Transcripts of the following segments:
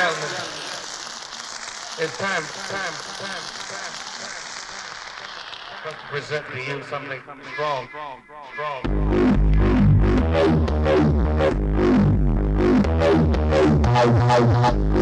gentlemen, it's time, time, time, time, time, to present to you something strong, strong, strong. How, how, how.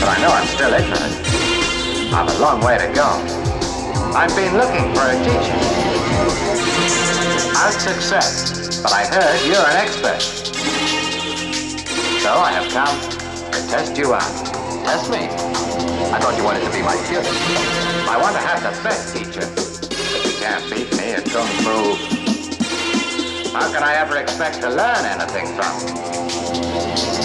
but I know I'm still ignorant. I've a long way to go. I've been looking for a teacher. I've success, but I heard you're an expert. So I have come to test you out. Test me. I thought you wanted to be my student. I want to have the best teacher. If you can't beat me at Kung Fu, how can I ever expect to learn anything from you?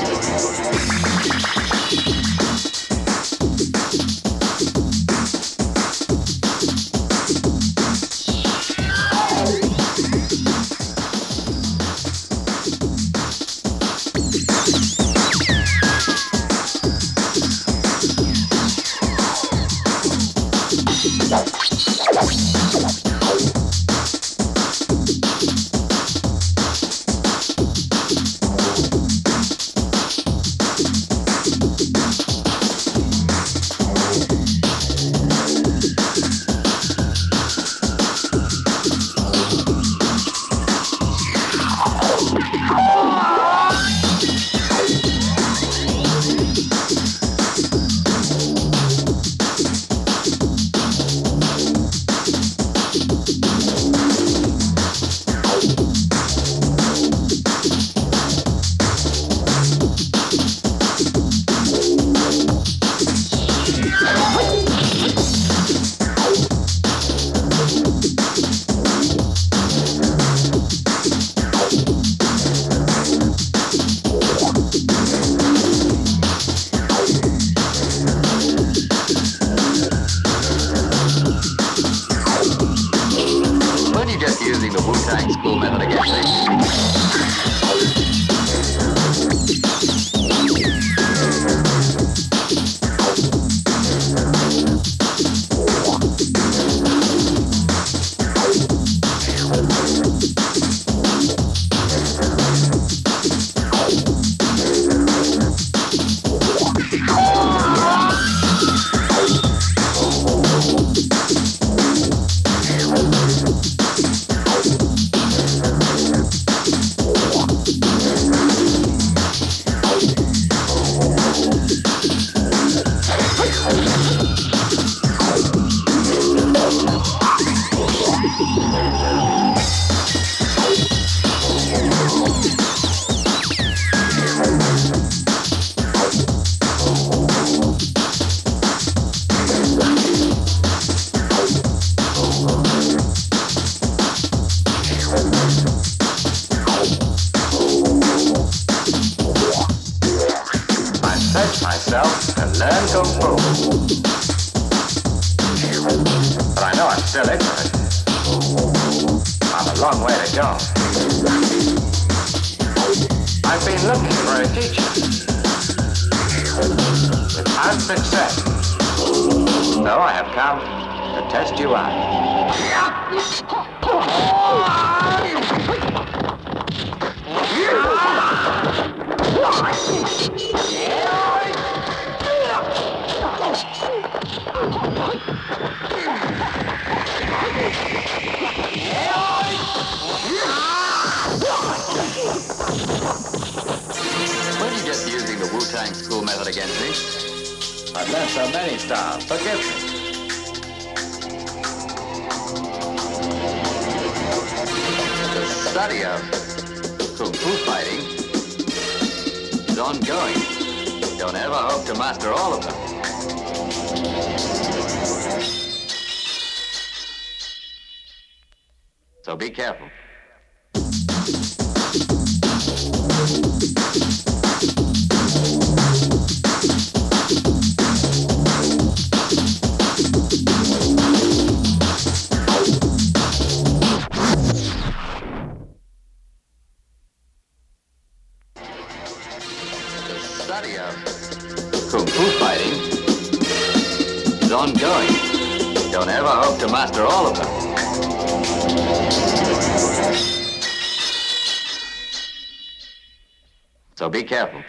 Trying school method again. success. So I have come to test you out. Why did you just using the Wu-Tang school method against me? I've learned so many styles. Forgive me. The study of kung fu fighting is ongoing. Don't ever hope to master all of them. So be careful. Kung fighting is ongoing. Don't ever hope to master all of them. So be careful.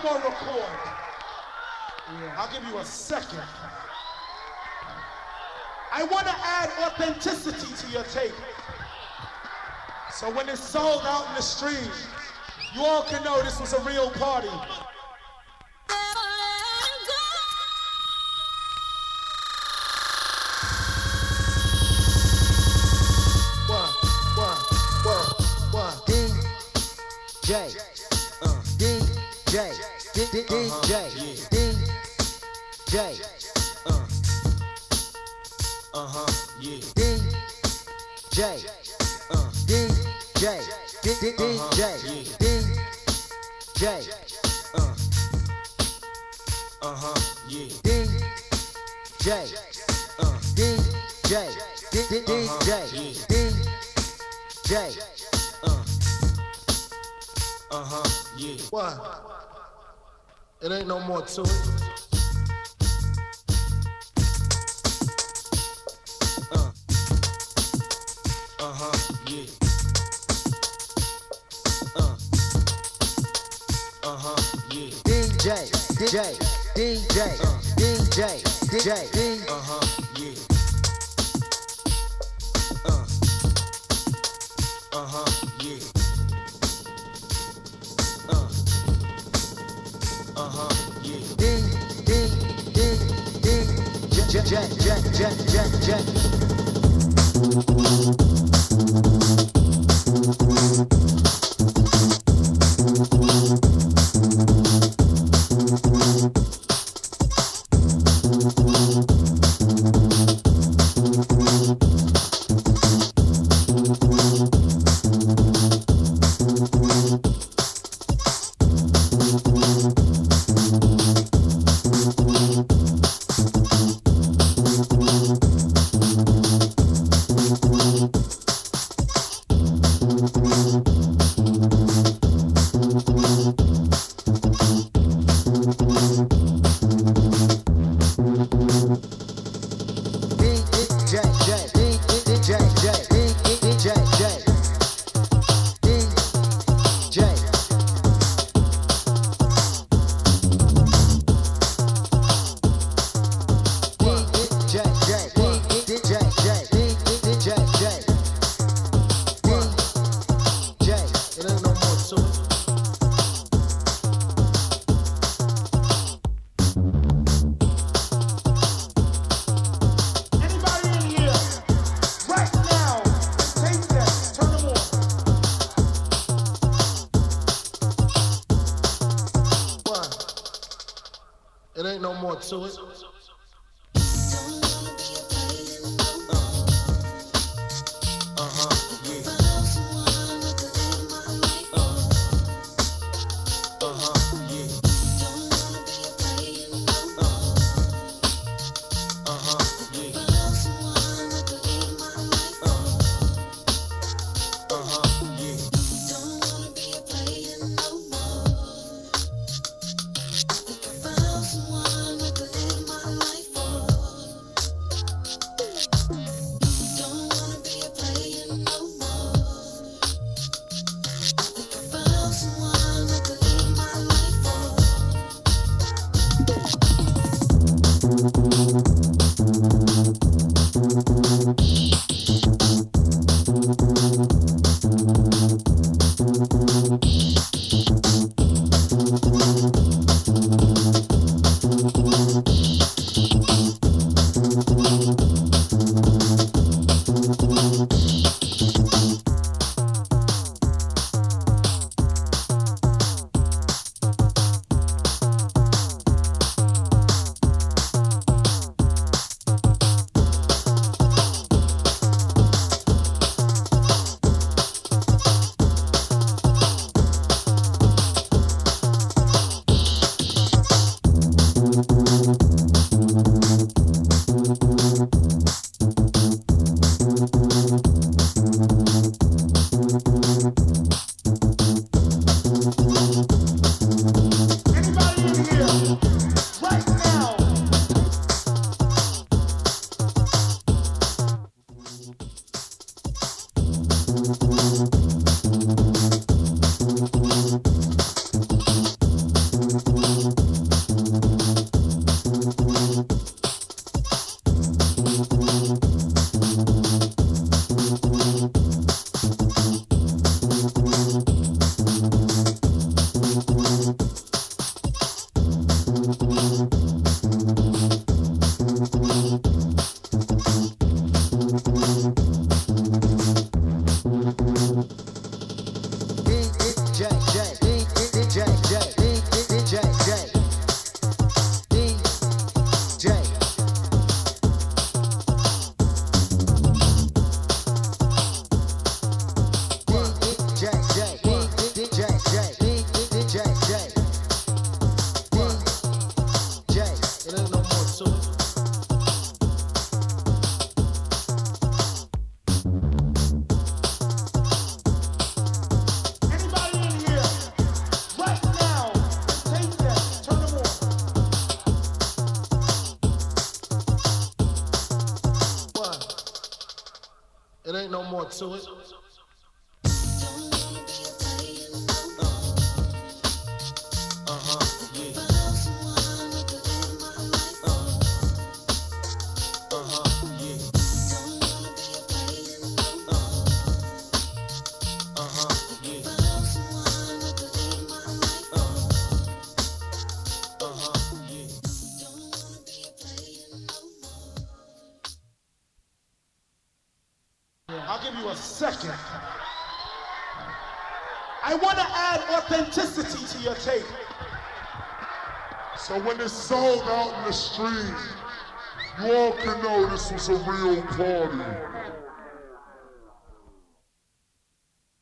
Come on, record. Yeah. I'll give you a second. I want to add authenticity to your tape. So when it's sold out in the street, you all can know this was a real party. DJ, uh, DJ, DJ, DJ, uh, uh huh, yeah, DJ, uh, DJ, DJ, DJ, DJ, uh, uh huh, yeah. What? It ain't no more to it. J E. Uh huh. Yeah. Uh. Uh huh. Yeah. Uh. Uh huh. Yeah. D D D D J J J J J J. to it. The street, you all can know this was a real party.